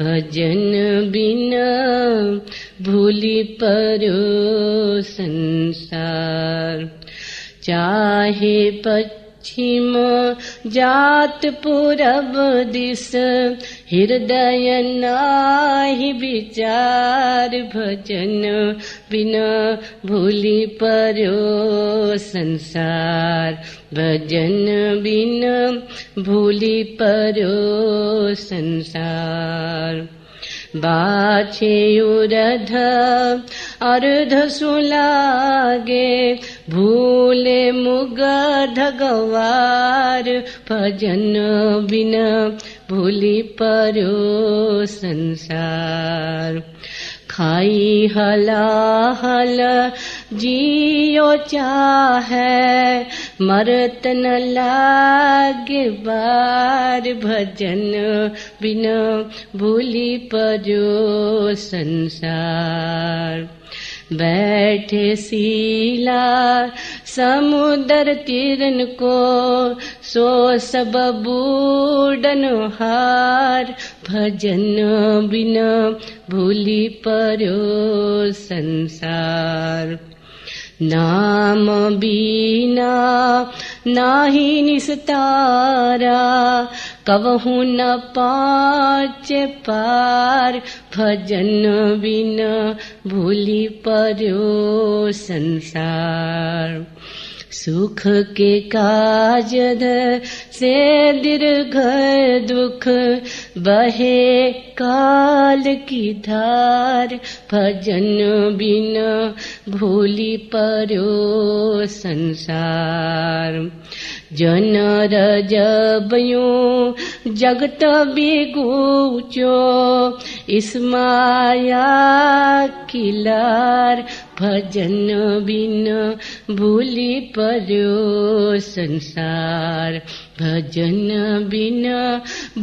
भजन बिना भूली परो संसार। चाहे पश्चिम जात पूरब दिस हृदय नाही विचार भजन बिना भूली परो संसार। भजन बिना भूली परो सुलागे भूले मुगध गवार। भजन बिना भूली परो संसार। खाई हला हल जियो चाहे, मरत न लागे बार भजन बिना। भूली परो संसार। बैठे सीला समुदर किरण को सो सब बूढ़न हार। भजन बिना भूली परो संसार। नाम बीना नाही निस्तारा कवहु न पाच पार भजन बिना भूली परो संसार। सुख के काज से दीर्घ दुख बहे काल की धार। भजन बिना भूली परो संसार। जनर जबयो जगत बिगूचो इस माया किलार भजन बिन भूली परो संसार। भजन बिन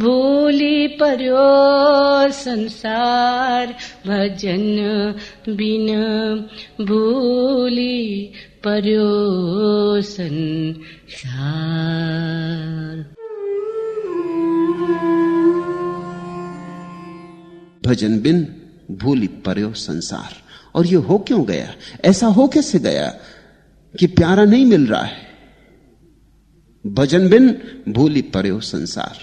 भूली परो संसार। भजन बिन भूली परो संसार भजन बिन भूली पर्यो संसार। और ये हो क्यों गया? ऐसा हो कैसे गया कि प्यारा नहीं मिल रहा है? भजन बिन भूली पर्यो संसार।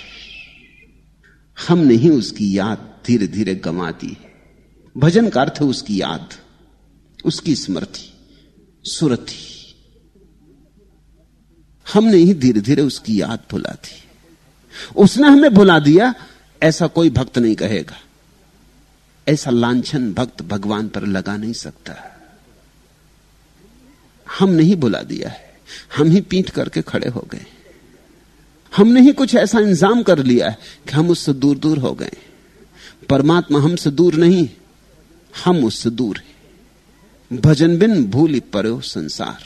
हमने ही उसकी याद धीरे धीरे गंवा दी भजन का अर्थ उसकी याद, उसकी स्मृति। सुरति हमने ही धीरे धीरे उसकी याद भुला दी। उसने हमें भुला दिया, ऐसा कोई भक्त नहीं कहेगा। ऐसा लांछन भक्त भगवान पर लगा नहीं सकता। हमने ही बुला दिया है। हम ही पीट करके खड़े हो गए। हमने ही कुछ ऐसा इंतज़ाम कर लिया है कि हम उससे दूर दूर हो गए। परमात्मा हमसे दूर नहीं, हम उससे दूर हैं। भजन बिन भूल परो संसार।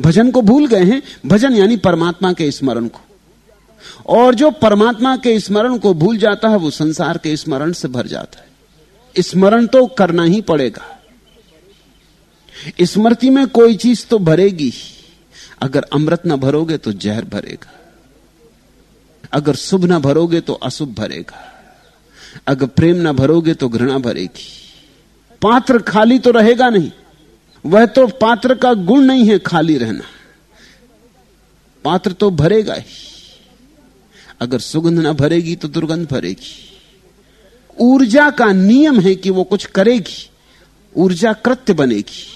भजन को भूल गए हैं, भजन यानी परमात्मा के स्मरण को। और जो परमात्मा के स्मरण को भूल जाता है, वो संसार के स्मरण से भर जाता है। स्मरण तो करना ही पड़ेगा। स्मृति में कोई चीज़ तो भरेगी अगर अमृत ना भरोगे तो जहर भरेगा। अगर शुभ ना भरोगे तो अशुभ भरेगा। अगर प्रेम ना भरोगे तो घृणा भरेगी। पात्र खाली तो रहेगा नहीं। वह तो पात्र का गुण नहीं है खाली रहना। पात्र तो भरेगा ही। अगर सुगंध ना भरेगी तो दुर्गंध भरेगी। ऊर्जा का नियम है कि वो कुछ करेगी। ऊर्जा कृत्य बनेगी।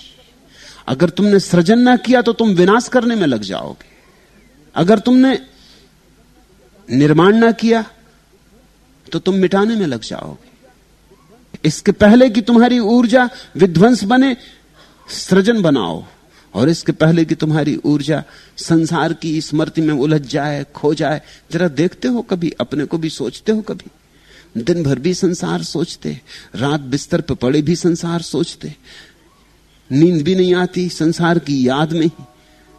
अगर तुमने सृजन ना किया तो तुम विनाश करने में लग जाओगे। अगर तुमने निर्माण ना किया तो तुम मिटाने में लग जाओगे। इसके पहले कि तुम्हारी ऊर्जा विध्वंस बने, सृजन बनाओ। और इसके पहले कि तुम्हारी ऊर्जा संसार की स्मृति में उलझ जाए, खो जाए, जरा देखते हो कभी, अपने को भी सोचते हो कभी? दिन भर भी संसार सोचते, रात बिस्तर पर पड़े भी संसार सोचते। नींद भी नहीं आती संसार की याद में ही।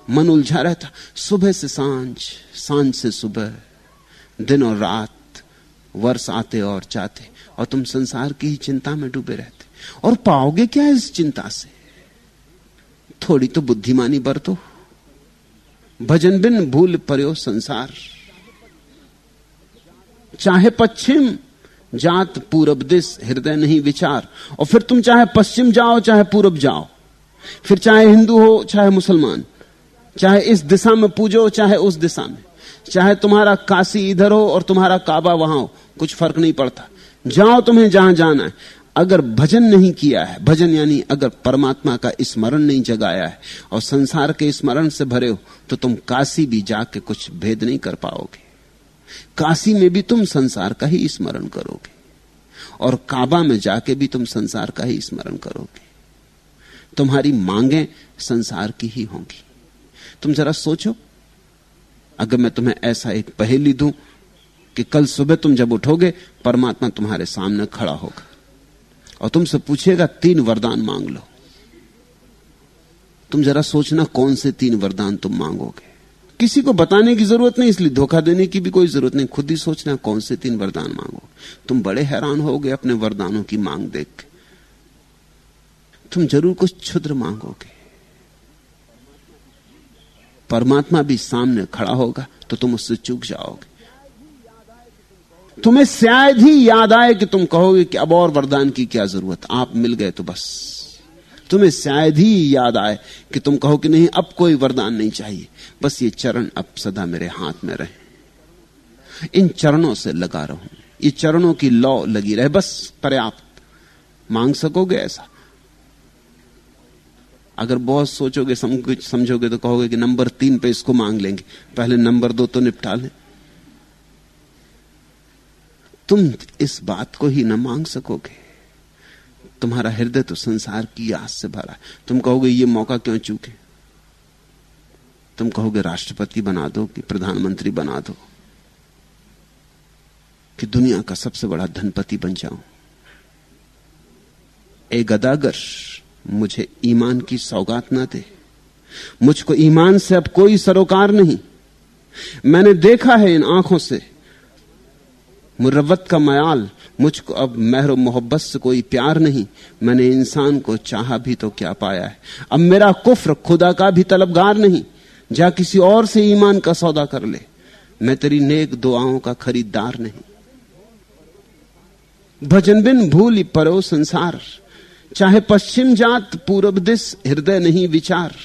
मन उलझा रहता, सुबह से साँझ साँझ से सुबह। दिन और रात, वर्ष आते और जाते। और तुम संसार की ही चिंता में डूबे रहते। और पाओगे क्या इस चिंता से? थोड़ी तो बुद्धिमानी बरतो। भजन बिन भूल पर्यो संसार। चाहे पश्चिम जात पूरब दिश हृदय नहीं विचार। और फिर तुम चाहे पश्चिम जाओ, चाहे पूरब जाओ। फिर चाहे हिंदू हो, चाहे मुसलमान। चाहे इस दिशा में पूजो, चाहे उस दिशा में। चाहे तुम्हारा काशी इधर हो और तुम्हारा काबा वहाँ हो, कुछ फ़र्क नहीं पड़ता। जाओ तुम्हें जहाँ जाना है। अगर भजन नहीं किया है, भजन यानी अगर परमात्मा का स्मरण नहीं जगाया है और संसार के स्मरण से भरे हो तो तुम काशी भी जाके कुछ भेद नहीं कर पाओगे। काशी में भी तुम संसार का ही स्मरण करोगे और काबा में जाके भी तुम संसार का ही स्मरण करोगे। तुम्हारी मांगे संसार की ही होंगी। तुम जरा सोचो, अगर मैं तुम्हें ऐसा एक पहेली दूँ कि कल सुबह तुम जब उठोगे, परमात्मा तुम्हारे सामने खड़ा होगा। और तुमसे पूछेगा, तीन वरदान मांग लो। तुम जरा सोचना, कौन से तीन वरदान तुम मांगोगे? किसी को बताने की ज़रूरत नहीं, इसलिए धोखा देने की भी कोई ज़रूरत नहीं। खुद ही सोचना, कौन से तीन वरदान मांगो तुम बड़े हैरान होगे अपने वरदानों की मांग देख तुम ज़रूर कुछ क्षुद्र मांगोगे। परमात्मा भी सामने खड़ा होगा तो तुम उससे चूक जाओगे। तुम्हें शायद ही याद आए कि तुम कहोगे कि अब और वरदान की क्या ज़रूरत? आप मिल गए तो बस। तुम्हें शायद ही याद आए कि तुम कहो कि नहीं, अब कोई वरदान नहीं चाहिए। बस ये चरण अब सदा मेरे हाथ में रहे। इन चरणों से लगा रहूँ। ये चरणों की लौ लगी रहे। बस पर्याप्त। मांग सकोगे ऐसा? अगर बहुत सोचोगे समझोगे तो कहोगे कि नंबर तीन पे इसको मांग लेंगे। पहले नंबर दो तो निपटा लें। तुम इस बात को ही न मांग सकोगे। तुम्हारा हृदय तो संसार की आस से भरा है। तुम कहोगे, ये मौका क्यों चूके? तुम कहोगे, राष्ट्रपति बना दो कि प्रधानमंत्री बना दो कि दुनिया का सबसे बड़ा धनपति बन जाऊँ। ए गदागर, मुझे ईमान की सौगात ना दे। मुझको ईमान से अब कोई सरोकार नहीं। मैंने देखा है इन आँखों से मुरवत का मयाल, मुझको अब मेहर मोहब्बत से कोई प्यार नहीं। मैंने इंसान को चाहा भी तो क्या पाया है। अब मेरा कुफ्र खुदा का भी तलबगार नहीं। जा किसी और से ईमान का सौदा कर ले। मैं तेरी नेक दुआओं का खरीदार नहीं। भजन बिन भूल परो संसार। चाहे पश्चिम जात पूर्व दिश हृदय नहीं विचार।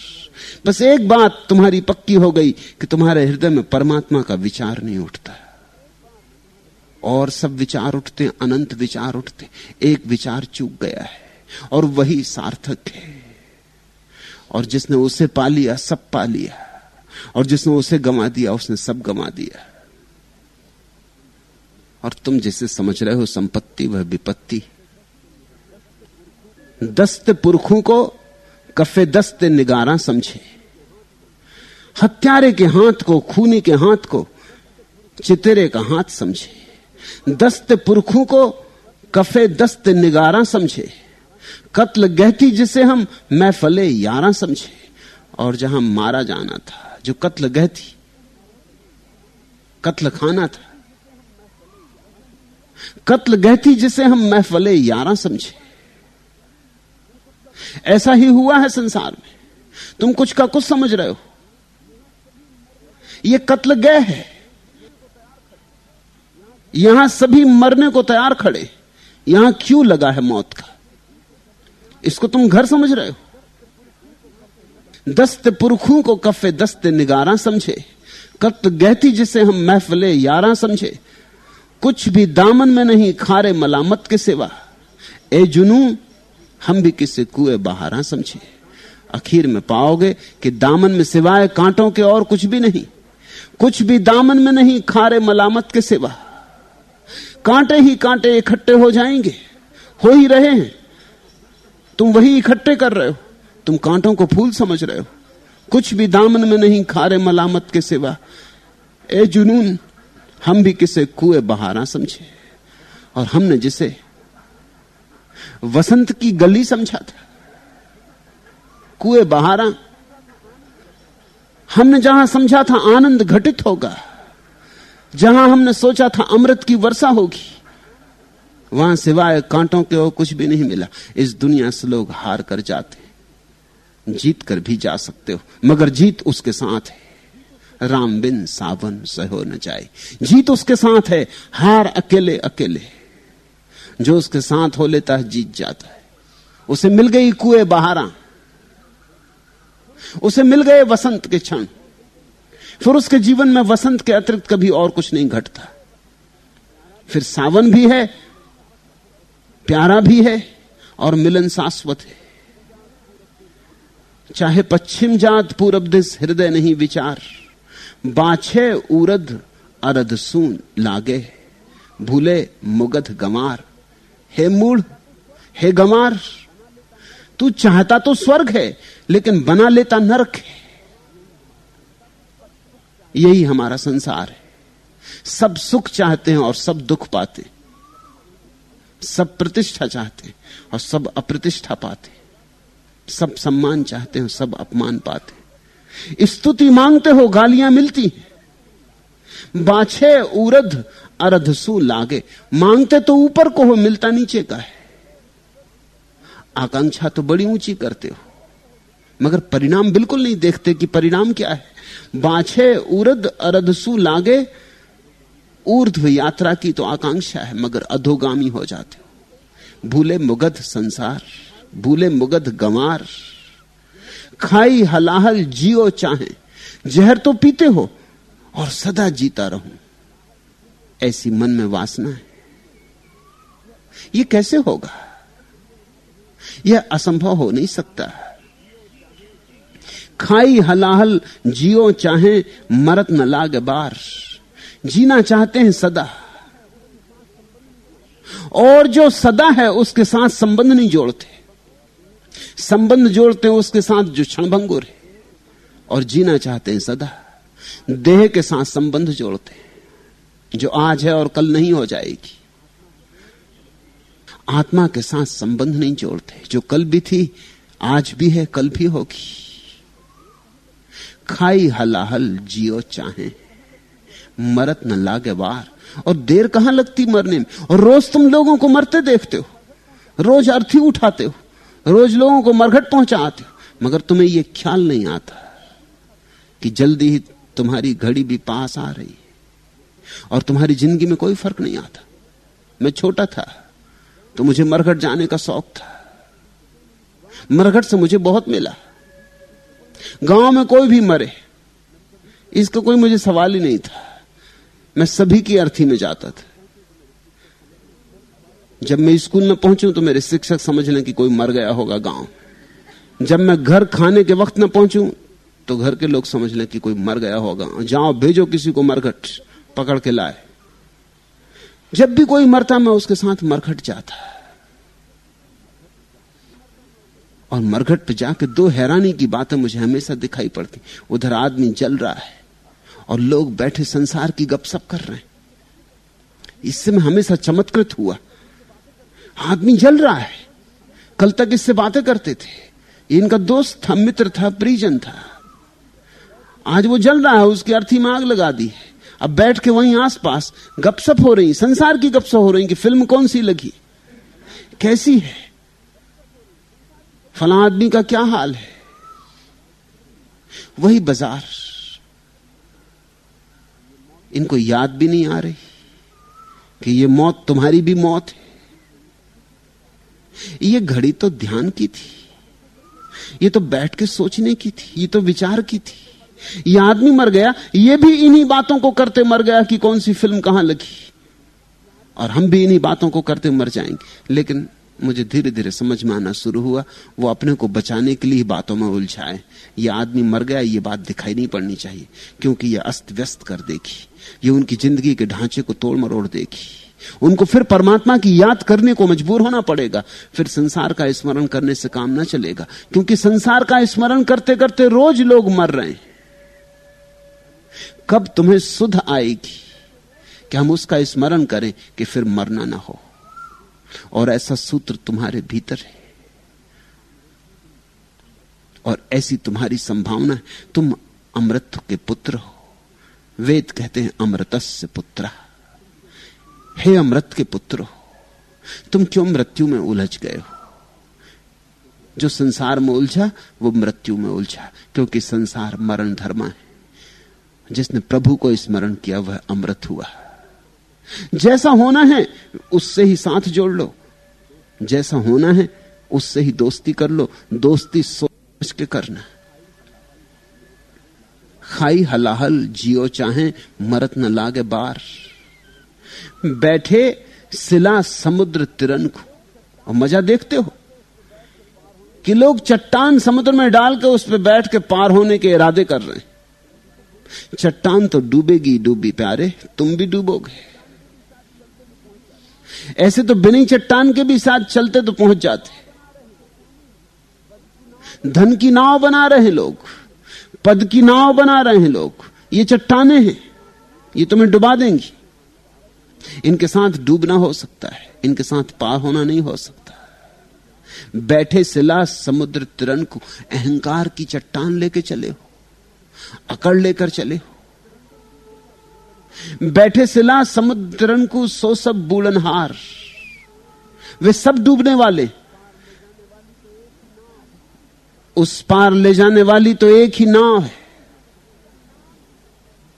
बस एक बात तुम्हारी पक्की हो गई कि तुम्हारे हृदय में परमात्मा का विचार नहीं उठता। और सब विचार उठते, अनंत विचार उठते, एक विचार चूक गया है और वही सार्थक है। और जिसने उसे पा लिया, सब पा लिया। और जिसने उसे गमा दिया, उसने सब गमा दिया। और तुम जिसे समझ रहे हो, संपत्ति वह विपत्ति। दस्त पुरखों को कफे दस्त निगारा समझे। हत्यारे के हाथ को, खूनी के हाथ को, चितेरे का हाथ समझे। दस्त पुरखों को कफे दस्त निगारा समझे। कत्ल गहती जिसे हम महफले यारा समझे। और जहाँ मारा जाना था, जो कत्ल गहती कत्ल खाना था। कत्ल गहती जिसे हम महफले यारा समझे। ऐसा ही हुआ है संसार में। तुम कुछ का कुछ समझ रहे हो। यह कत्ल गए है। यहाँ सभी मरने को तैयार खड़े। यहाँ क्यों लगा है मौत का? इसको तुम घर समझ रहे हो? दस्त पुरखों को कफे दस्त निगारा समझे। कत गहती जिसे हम महफले यारा समझे। कुछ भी दामन में नहीं, खारे मलामत के सिवा। ए जुनू, हम भी किसी कुएँ बहारा समझे। आखिर में पाओगे कि दामन में सिवाय कांटों के और कुछ भी नहीं। कुछ भी दामन में नहीं, खारे मलामत के सिवा। कांटे ही कांटे इकट्ठे हो जाएँगे, हो ही रहे हैं। तुम वही इकट्ठे कर रहे हो, तुम कांटों को फूल समझ रहे हो। कुछ भी दामन में नहीं, खारे मलामत के सिवा। ए जुनून, हम भी किसे कुएँ बहारा समझे। और हमने जिसे वसंत की गली समझा था, कुएँ बहारा, हमने जहाँ समझा था आनंद घटित होगा। जहाँ हमने सोचा था अमृत की वर्षा होगी, वहाँ सिवाय कांटों के और कुछ भी नहीं मिला। इस दुनिया से लोग हार कर जाते जीत कर भी जा सकते हो, मगर जीत उसके साथ है। राम बिन सावन सहो न जाए। जीत उसके साथ है, हार अकेले अकेले। जो उसके साथ हो लेता है, जीत जाता है। उसे मिल गई कुएँ बहारा, उसे मिल गए वसंत के क्षण। फिर उसके जीवन में वसंत के अतिरिक्त कभी और कुछ नहीं घटता। फिर सावन भी है, प्यारा भी है और मिलन शाश्वत है। चाहे पश्चिम जात पूरब दिस हृदय नहीं विचार, बाछे उरद अरद सून लागे, भूले मुगध गमार हे मूढ़, हे गमार तू चाहता तो स्वर्ग है, लेकिन बना लेता नरक है। यही हमारा संसार है। सब सुख चाहते हैं और सब दुख पाते हैं। सब प्रतिष्ठा चाहते हैं और सब अप्रतिष्ठा पाते सब सम्मान चाहते हैं सब अपमान पाते स्तुति मांगते हो, गालियाँ मिलती हैं। बाछे उरध अरधसु लागे। मांगते तो ऊपर को हो, मिलता नीचे का है। आकांक्षा तो बड़ी ऊँची करते हो। मगर परिणाम बिल्कुल नहीं देखते कि परिणाम क्या है। बाछे उर्द अरधसु लागे, ऊर्ध्व यात्रा की तो आकांक्षा है, मगर अधोगामी हो जाते हो। भूले मुगध संसार, भूले मुगध गंवार। खाई हलाहल जियो चाहे, जहर तो पीते हो, और सदा जीता रहूँ। ऐसी मन में वासना है। यह कैसे होगा? यह असंभव हो नहीं सकता। खाई हलाहल जियो चाहे, मरत न लाग बार। जीना चाहते हैं सदा। और जो सदा है, उसके साथ संबंध नहीं जोड़ते। संबंध जोड़ते हैं उसके साथ जो क्षणभंगुर है, और जीना चाहते हैं सदा। देह के साथ संबंध जोड़ते हैं, जो आज है और कल नहीं हो जाएगी। आत्मा के साथ संबंध नहीं जोड़ते, जो कल भी थी, आज भी है, कल भी होगी। खाई हलाहल जियो चाहे। मरत न लागे वार। और देर कहाँ लगती मरने में? और रोज तुम लोगों को मरते देखते हो। रोज अर्थी उठाते हो। रोज लोगों को मरघट पहुंचाते हो। मगर तुम्हें यह ख्याल नहीं आता कि जल्दी ही तुम्हारी घड़ी भी पास आ रही और तुम्हारी ज़िंदगी में कोई फ़र्क नहीं आता। मैं छोटा था तो मुझे मरघट जाने का शौक था। मरघट से मुझे बहुत मिला। गाँव में कोई भी मरे, इसका कोई मुझे सवाल ही नहीं था। मैं सभी की अर्थी में जाता था। जब मैं स्कूल में पहुंचूं तो मेरे शिक्षक समझ लें कि कोई मर गया होगा गाँव। जब मैं घर खाने के वक्त न पहुंचूं तो घर के लोग समझ लें कि कोई मर गया होगा। जाओ, भेजो किसी को मरघट, पकड़ के लाए। जब भी कोई मरता मैं उसके साथ मरघट जाता। और मरघट पे जाके दो हैरानी की बातें मुझे हमेशा दिखाई पड़ती। उधर आदमी जल रहा है और लोग बैठे संसार की गपशप कर रहे हैं। इससे मैं हमेशा चमत्कृत हुआ। आदमी जल रहा है। कल तक इससे बातें करते थे। इनका दोस्त था, मित्र था, परिजन था। आज वो जल रहा है, उसकी अर्थी में आग लगा दी है। अब बैठ के वहीं आसपास गपशप हो रही, संसार की गपशप हो रही कि फ़िल्म कौन सी लगी? कैसी है? फला आदमी का क्या हाल है? वही बाज़ार। इनको याद भी नहीं आ रही कि ये मौत तुम्हारी भी मौत है। ये घड़ी तो ध्यान की थी। ये तो बैठ के सोचने की थी। ये तो विचार की थी। ये आदमी मर गया, ये भी इन्हीं बातों को करते मर गया कि कौन सी फ़िल्म कहाँ लगी। और हम भी इन्हीं बातों को करते मर जाएँगे। लेकिन मुझे धीरे धीरे समझ में आना शुरू हुआ। वो अपने को बचाने के लिए बातों में उलझाए। ये आदमी मर गया, ये बात दिखाई नहीं पड़नी चाहिए, क्योंकि ये अस्त व्यस्त कर देगी। ये उनकी ज़िंदगी के ढांचे को तोड़ मरोड़ देगी। उनको फिर परमात्मा की याद करने को मजबूर होना पड़ेगा। फिर संसार का स्मरण करने से काम ना चलेगा, क्योंकि संसार का स्मरण करते करते रोज लोग मर रहे हैं। कब तुम्हें सुध आएगी? कि हम उसका स्मरण करें कि फिर मरना ना हो। और ऐसा सूत्र तुम्हारे भीतर है। और ऐसी तुम्हारी संभावना है। तुम अमृत के पुत्र हो। वेद कहते हैं अमृतस्य पुत्र। हे अमृत के पुत्र हो, तुम क्यों मृत्यु में उलझ गए हो? जो संसार में उलझा, वो मृत्यु में उलझा, क्योंकि संसार मरण धर्मा है। जिसने प्रभु को स्मरण किया, वह अमृत हुआ। जैसा होना है, उससे ही साथ जोड़ लो। जैसा होना है, उससे ही दोस्ती कर लो। दोस्ती सोच के करना। खाई हलाहल, जियो चाहे, मरत न लागे बार। बैठे सिला समुद्र तिरन को। और मज़ा देखते हो? कि लोग चट्टान समुद्र में डाल के उस पर बैठ के पार होने के इरादे कर रहे हैं। चट्टान तो डूबेगी, डूबी प्यारे, तुम भी डूबोगे। ऐसे तो बिना चट्टान के भी साथ चलते तो पहुँच जाते। धन की नाव बना रहे लोग, पद की नाव बना रहे हैं लोग, ये चट्टाने हैं, ये तुम्हें डुबा देंगी। इनके साथ डूबना हो सकता है, इनके साथ पार होना नहीं हो सकता। बैठे सिला समुद्र तिरन को अहंकार की चट्टान लेके चले हो, अकड़ लेकर चले हो। बैठे सिला समुद्रन को सो सब बूढ़नहार वे सब डूबने वाले। उस पार ले जाने वाली तो एक ही नाव है।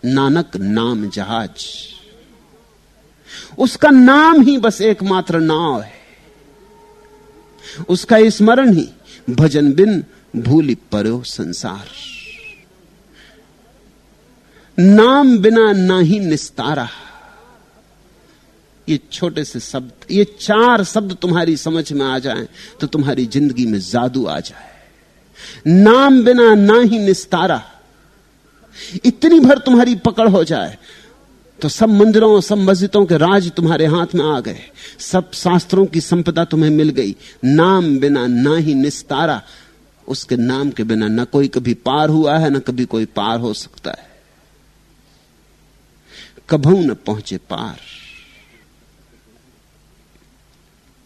नानक नाम जहाज़। उसका नाम ही बस एकमात्र नाव है। उसका स्मरण ही भजन बिन भूली परो संसार। नाम बिना ना ही निस्तारा। ये छोटे से शब्द, ये चार शब्द तुम्हारी समझ में आ जाएँ तो तुम्हारी ज़िंदगी में जादू आ जाए। नाम बिना ना ही निस्तारा। इतनी भर तुम्हारी पकड़ हो जाए तो सब मंदिरों, सब मस्जिदों के राज तुम्हारे हाथ में आ गए। सब शास्त्रों की संपदा तुम्हें मिल गई। नाम बिना ना ही निस्तारा, उसके नाम के बिना ना कोई कभी पार हुआ है, ना कभी कोई पार हो सकता है। कभू न पहुँचे पार।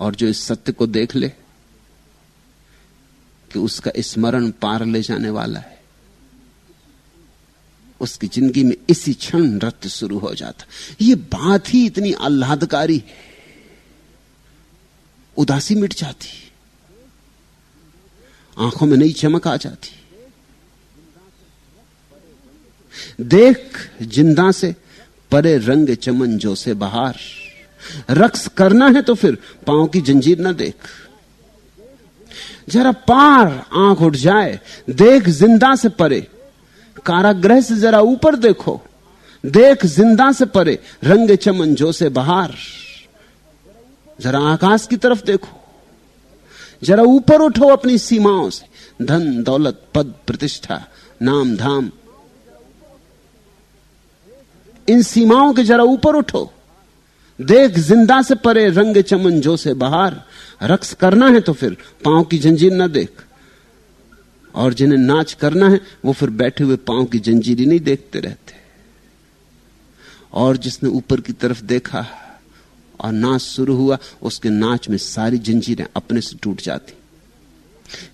और जो इस सत्य को देख ले, कि उसका स्मरण पार ले जाने वाला है, उसकी ज़िंदगी में इसी क्षण नृत्य शुरू हो जाता। ये बात ही इतनी आह्लादकारी उदासी मिट जाती आँखों में नई चमक आ जाती देख, ज़िंदा से परे रंग चमन जो से बाहर। रक्स करना है तो फिर पाँव की जंजीर ना देख। जरा पार आँख उठ जाए, देख ज़िंदा से परे। कारागृह से जरा ऊपर देखो, देख ज़िंदा से परे, रंग चमन जो से बाहर। जरा आकाश की तरफ़ देखो, जरा ऊपर उठो अपनी सीमाओं से। धन, दौलत, पद, प्रतिष्ठा नाम धाम इन सीमाओं के जरा ऊपर उठो। देख, ज़िंदा से परे रंग चमन जो से बाहर। रक्स करना है तो फिर पाँव की जंजीर ना देख। और जिन्हें नाच करना है, वो फिर बैठे हुए पाँव की जंजीरी नहीं देखते रहते। और जिसने ऊपर की तरफ़ देखा और नाच शुरू हुआ, उसके नाच में सारी जंजीरें अपने से टूट जाती।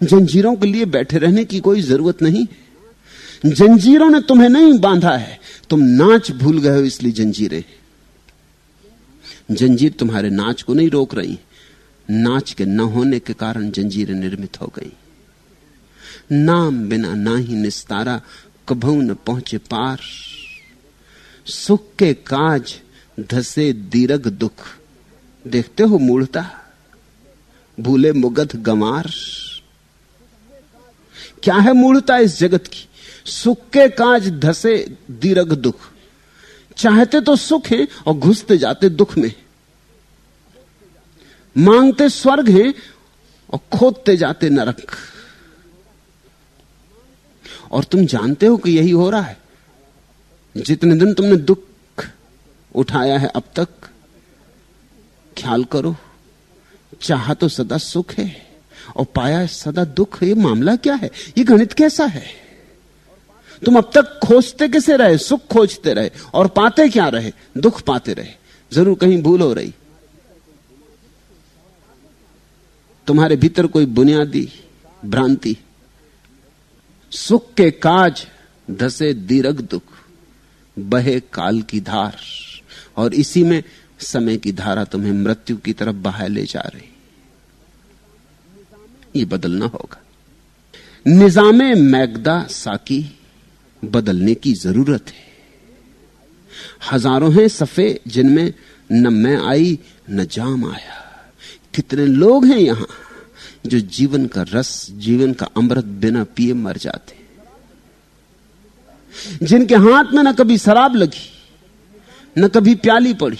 जंजीरों के लिए बैठे रहने की कोई ज़रूरत नहीं। जंजीरों ने तुम्हें नहीं बांधा है। तुम नाच भूल गए हो इसलिए जंजीरें। जंजीर तुम्हारे नाच को नहीं रोक रही। नाच के न होने के कारण जंजीरें निर्मित हो गई। नाम बिना ना ही निस्तारा कभू न पहुँचे पार। सुख के काज धसे दीरग दुख। देखते हो मूढ़ता? भूले मुगध गमार क्या है मूढ़ता इस जगत की? सुख के काज धसे दीर्घ दुख। चाहते तो सुख है और घुसते जाते दुख में। मांगते स्वर्ग है और खोदते जाते नरक। और तुम जानते हो कि यही हो रहा है। जितने दिन तुमने दुख उठाया है अब तक, ख्याल करो, चाह तो सदा सुख है और पाया सदा दुख। ये मामला क्या है? ये गणित कैसा है? तुम अब तक खोजते कैसे रहे? सुख खोजते रहे। और पाते क्या रहे? दुख पाते रहे। ज़रूर कहीं भूल हो रही। तुम्हारे भीतर कोई बुनियादी भ्रांति। सुख के काज धसे दीर्घ दुख, बहे काल की धार। और इसी में समय की धारा तुम्हें मृत्यु की तरफ़ बहा ले जा रही। ये बदलना होगा। निजामे मैगदा साकी। बदलने की ज़रूरत है। हज़ारों हैं सफे जिनमें न मैं आई, न जाम आया। कितने लोग हैं यहाँ जो जीवन का रस, जीवन का अमृत बिना पिए मर जाते जिनके हाथ में न कभी शराब लगी, न कभी प्याली पड़ी,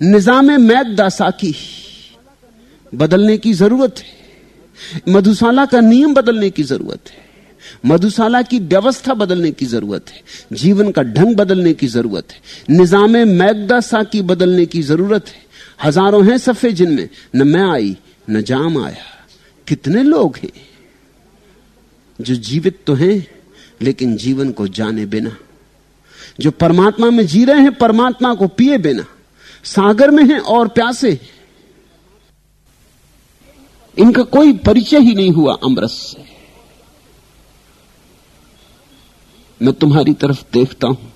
निज़ाम मैदा साकी बदलने की ज़रूरत है। मधुशाला का नियम बदलने की ज़रूरत है। मधुशाला की व्यवस्था बदलने की ज़रूरत है, जीवन का ढंग बदलने की ज़रूरत है, निज़ाम मैदा साकी बदलने की ज़रूरत है। हज़ारों हैं सफे जिनमें, न मैं आई, न जाम आया। कितने लोग हैं जो जीवित तो हैं, लेकिन जीवन को जाने बिना, जो परमात्मा में जी रहे हैं, परमात्मा को पिए बिना, सागर में हैं और प्यासे इनका कोई परिचय ही नहीं हुआ अमृत से। मैं तुम्हारी तरफ़ देखता हूँ।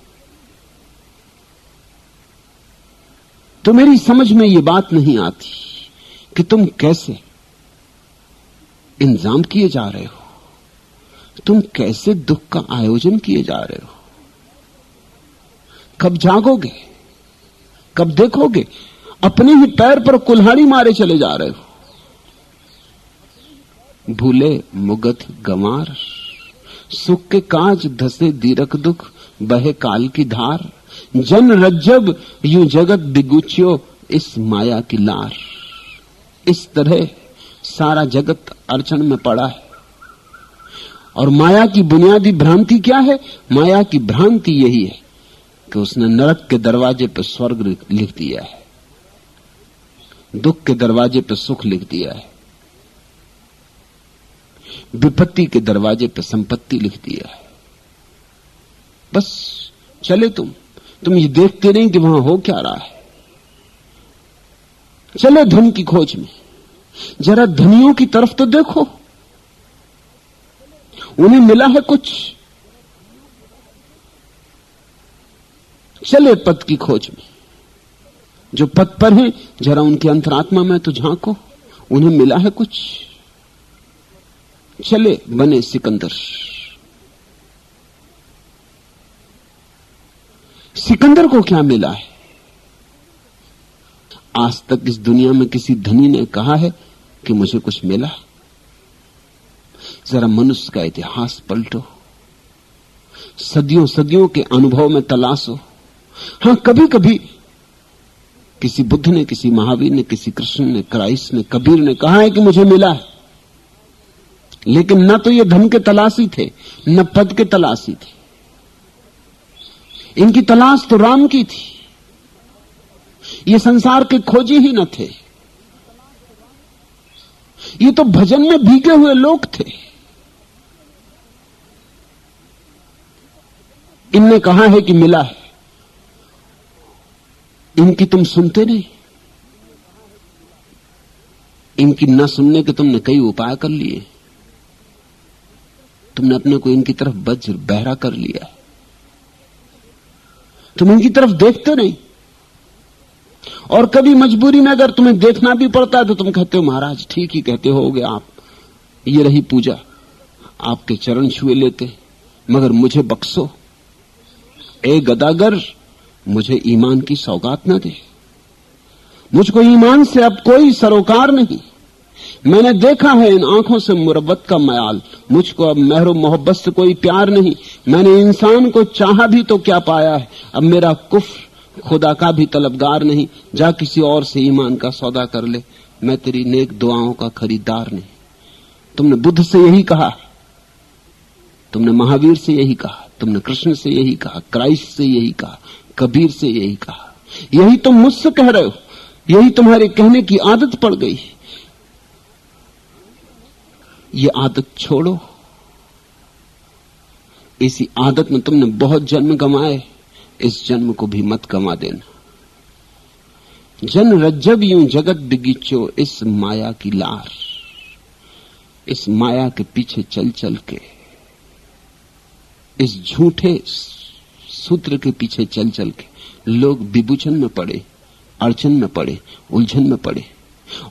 तो मेरी समझ में यह बात नहीं आती कि तुम कैसे इंतज़ाम किए जा रहे हो। तुम कैसे दुख का आयोजन किए जा रहे हो। कब जागोगे, कब देखोगे, अपने ही पैर पर कुल्हाड़ी मारे चले जा रहे हो। भूले मुगत गंवार। सुख के काज धसे दीरक दुख, बहे काल की धार। जन रज्जब, यू जगत बिगुच्यो, इस माया की लार। इस तरह सारा जगत अड़चन में पड़ा है। और माया की बुनियादी भ्रांति क्या है? माया की भ्रांति यही है कि उसने नरक के दरवाजे पर स्वर्ग लिख दिया है। दुख के दरवाजे पर सुख लिख दिया है। विपत्ति के दरवाजे पर संपत्ति लिख दिया है। बस, चले तुम। तुम ये देखते नहीं कि वहाँ हो क्या रहा है। चले धन की खोज में। जरा धनियों की तरफ़ तो देखो। उन्हें मिला है कुछ। चले पद की खोज में। जो पद पर हैं, जरा उनके अंतरात्मा में तो झांको। उन्हें मिला है कुछ। चले बने सिकंदर। सिकंदर को क्या मिला है? आज तक इस दुनिया में किसी धनी ने कहा है कि मुझे कुछ मिला जरा मनुष्य का इतिहास पलटो। सदियों सदियों के अनुभव में तलाशो हाँ। कभी कभी किसी बुद्ध ने, किसी महावीर ने, किसी कृष्ण ने, क्राइस्ट ने, कबीर ने कहा है कि मुझे मिला है। लेकिन न तो ये धन के तलाशी थे, न पद के तलाशी थे। इनकी तलाश तो राम की थी। ये संसार के खोजी ही न थे। ये तो भजन में भीगे हुए लोग थे। इनने कहा है कि मिला है। इनकी तुम सुनते नहीं। इनकी न सुनने के तुमने कई उपाय कर लिए। तुमने अपने को इनकी तरफ़ वज्र बहरा कर लिया है। तुम इनकी तरफ़ देखते नहीं। और कभी मजबूरी में अगर तुम्हें देखना भी पड़ता है तो तुम कहते हो, महाराज, ठीक ही कहते होगे आप। ये रही पूजा। आपके चरण छुए लेते, मगर मुझे बक्सो ए गदागर, मुझे ईमान की सौगात न दे। मुझको ईमान से अब कोई सरोकार नहीं। मैंने देखा है इन आँखों से मुरबत का मयाल। मुझको अब महरो मोहब्बत से कोई प्यार नहीं। मैंने इंसान को चाहा भी तो क्या पाया है? अब मेरा कुफ खुदा का भी तलबगार नहीं। जा किसी और से ईमान का सौदा कर ले। मैं तेरी नेक दुआओं का खरीदार नहीं। तुमने बुद्ध से यही कहा। तुमने महावीर से यही कहा। तुमने कृष्ण से यही कहा। क्राइस्ट से यही कहा। कबीर से यही कहा। यही तुम मुझसे कह रहे हो। यही तुम्हारे कहने की आदत पड़ गई ये आदत छोड़ो। इसी आदत में तुमने बहुत जन्म गंवाए, इस जन्म को भी मत गंवा देना। जन रज्जब यूँ जगत बिगीचो इस माया की लार, इस माया के पीछे चल चल के, इस झूठे सूत्र के पीछे चल चल के, लोग विभूचन में पड़े, अड़चन में पड़े, उलझन में पड़े।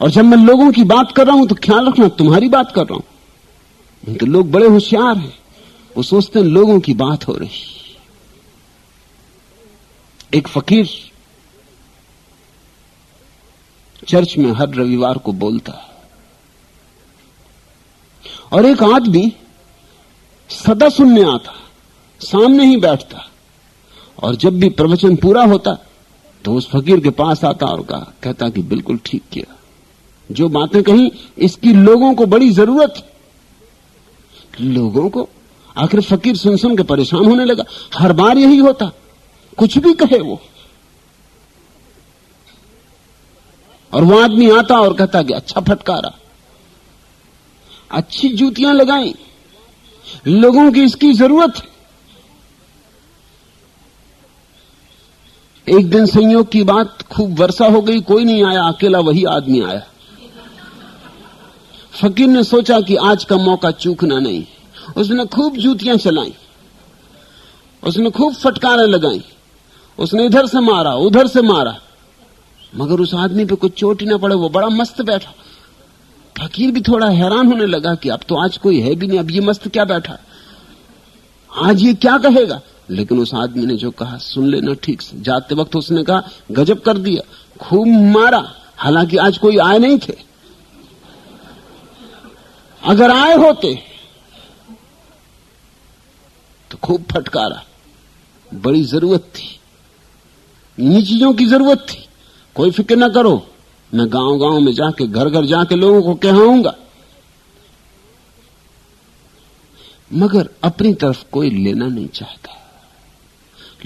और जब मैं लोगों की बात कर रहा हूँ तो ख्याल रखना, तुम्हारी बात कर रहा हूँ। तो लोग बड़े होशियार हैं। वो सोचते हैं लोगों की बात हो रही। एक फकीर चर्च में हर रविवार को बोलता है। और एक आदमी सदा सुनने आता, सामने ही बैठता। और जब भी प्रवचन पूरा होता तो उस फकीर के पास आता और कहा, कहता कि बिल्कुल ठीक किया। जो बातें कही, इसकी लोगों को बड़ी ज़रूरत। लोगों को आखिर फकीर सुन सुन के परेशान होने लगा। हर बार यही होता। कुछ भी कहे वो। और वो आदमी आता और कहता कि अच्छा फटकारा। अच्छी जूतियाँ लगाई। लोगों की इसकी ज़रूरत। एक दिन संयोग की बात खूब वर्षा हो गई, कोई नहीं आया, अकेला वही आदमी आया। फकीर ने सोचा कि आज का मौका चूकना नहीं। उसने खूब जूतियाँ चलाई। उसने खूब फटकारें लगाई। उसने इधर से मारा, उधर से मारा। मगर उस आदमी पे कुछ चोट ही ना पड़े, वो बड़ा मस्त बैठा। फकीर भी थोड़ा हैरान होने लगा कि अब तो आज कोई है भी नहीं, अब ये मस्त क्या बैठा? आज ये क्या कहेगा? लेकिन उस आदमी ने जो कहा, सुन लेना ठीक से। जाते वक्त उसने कहा, गजब कर दिया, खूब मारा। हालाँकि आज कोई आए नहीं थे। अगर आए होते तो खूब फटकारा। बड़ी ज़रूरत थी। इन्हीं चीज़ों की ज़रूरत थी। कोई फ़िक्र ना करो, मैं गाँव गाँव में जाके घर घर जाके लोगों को कहूँगा मगर अपनी तरफ़ कोई लेना नहीं चाहता।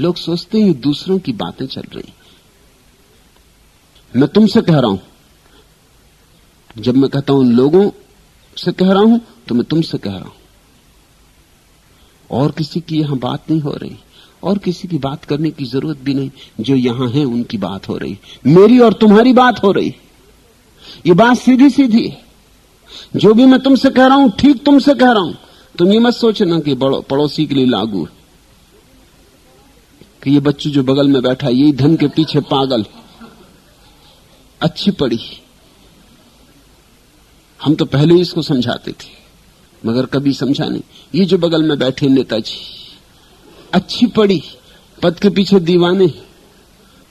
लोग सोचते हैं दूसरों की बातें चल रही मैं तुमसे कह रहा हूँ, जब मैं कहता हूँ, लोगों से कह रहा हूँ तो मैं तुमसे कह रहा हूँ। और किसी की यहाँ बात नहीं हो रही, और किसी की बात करने की ज़रूरत भी नहीं, जो यहाँ है उनकी बात हो रही। मेरी और तुम्हारी बात हो रही। ये बात सीधी सीधी है। जो भी मैं तुमसे कह रहा हूँ, ठीक तुमसे कह रहा हूँ, तुम ये मत सोचना कि पड़ोसी के लिए लागू है। कि ये बच्चू जो बगल में बैठा यही धन के पीछे पागल अच्छी पड़ी हम तो पहले ही इसको समझाते थे, मगर कभी समझा नहीं। ये जो बगल में बैठे नेताजी, अच्छी पड़ी, पद के पीछे दीवाने,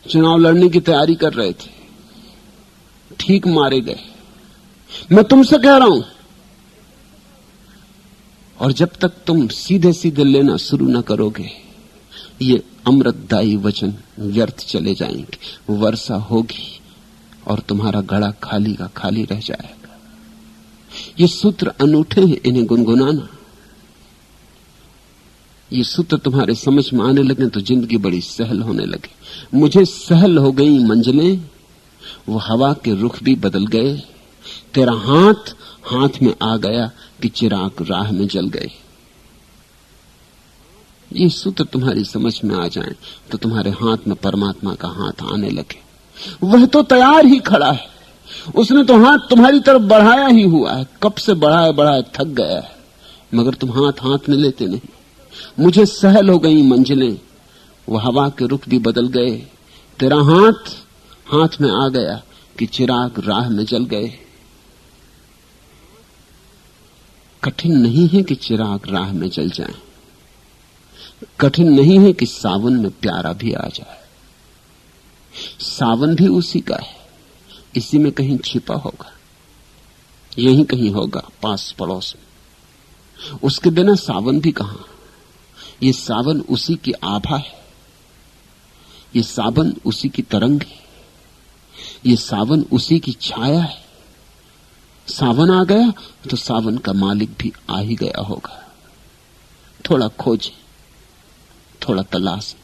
चुनाव लड़ने की तैयारी कर रहे थे। ठीक मारे गए। मैं तुमसे कह रहा हूँ, और जब तक तुम सीधे सीधे लेना शुरू न करोगे, ये अमृतदायी वचन व्यर्थ चले जाएँगे। वर्षा होगी, और तुम्हारा गड़ा खाली का खाली रह जाएगा। ये सूत्र अनूठे हैं, इन्हें गुनगुनाना। ये सूत्र तुम्हारे समझ में आने लगे तो ज़िंदगी बड़ी सहल होने लगे। मुझे सहल हो गई मंजिलें, वो हवा के रुख भी बदल गए। तेरा हाथ हाथ में आ गया कि चिराग राह में जल गए। ये सूत्र तुम्हारी समझ में आ जाए तो तुम्हारे हाथ में परमात्मा का हाथ आने लगे। वह तो तैयार ही खड़ा है। उसने तो हाथ तुम्हारी तरफ़ बढ़ाया ही हुआ है। कब से बढ़ाए बढ़ाए थक गया है। मगर तुम हाथ हाथ में लेते नहीं। मुझे सहल हो गई मंजिलें। वो हवा के रुख भी बदल गए। तेरा हाथ हाथ में आ गया कि चिराग राह में जल गए। कठिन नहीं है कि चिराग राह में जल जाए। कठिन नहीं है कि सावन में प्यारा भी आ जाए। सावन भी उसी का है। इसी में कहीं छिपा होगा। यही कहीं होगा पास पड़ोस में। उसके बिना सावन भी कहा? ये सावन उसी की आभा है। ये सावन उसी की तरंग है। ये सावन उसी की छाया है। सावन आ गया तो सावन का मालिक भी आ ही गया होगा। थोड़ा खोजे, थोड़ा तलाश,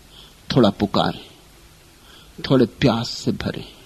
थोड़ा पुकारे, थोड़े प्यास से भरे।